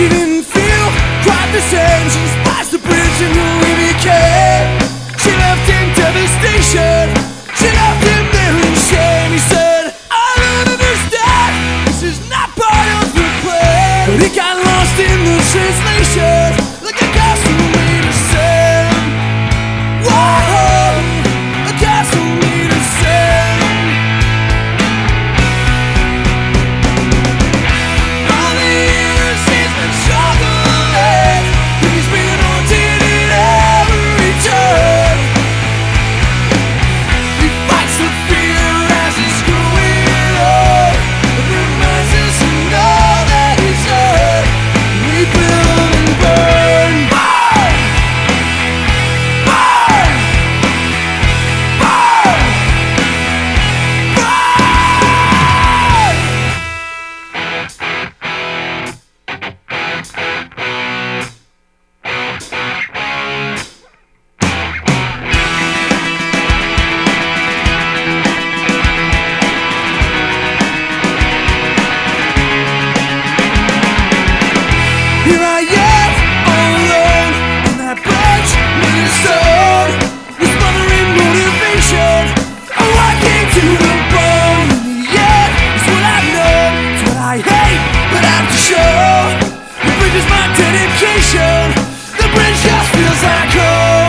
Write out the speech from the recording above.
She didn't feel quite the same. She passed the bridge and who we became. vacation. The bridge just feels like home.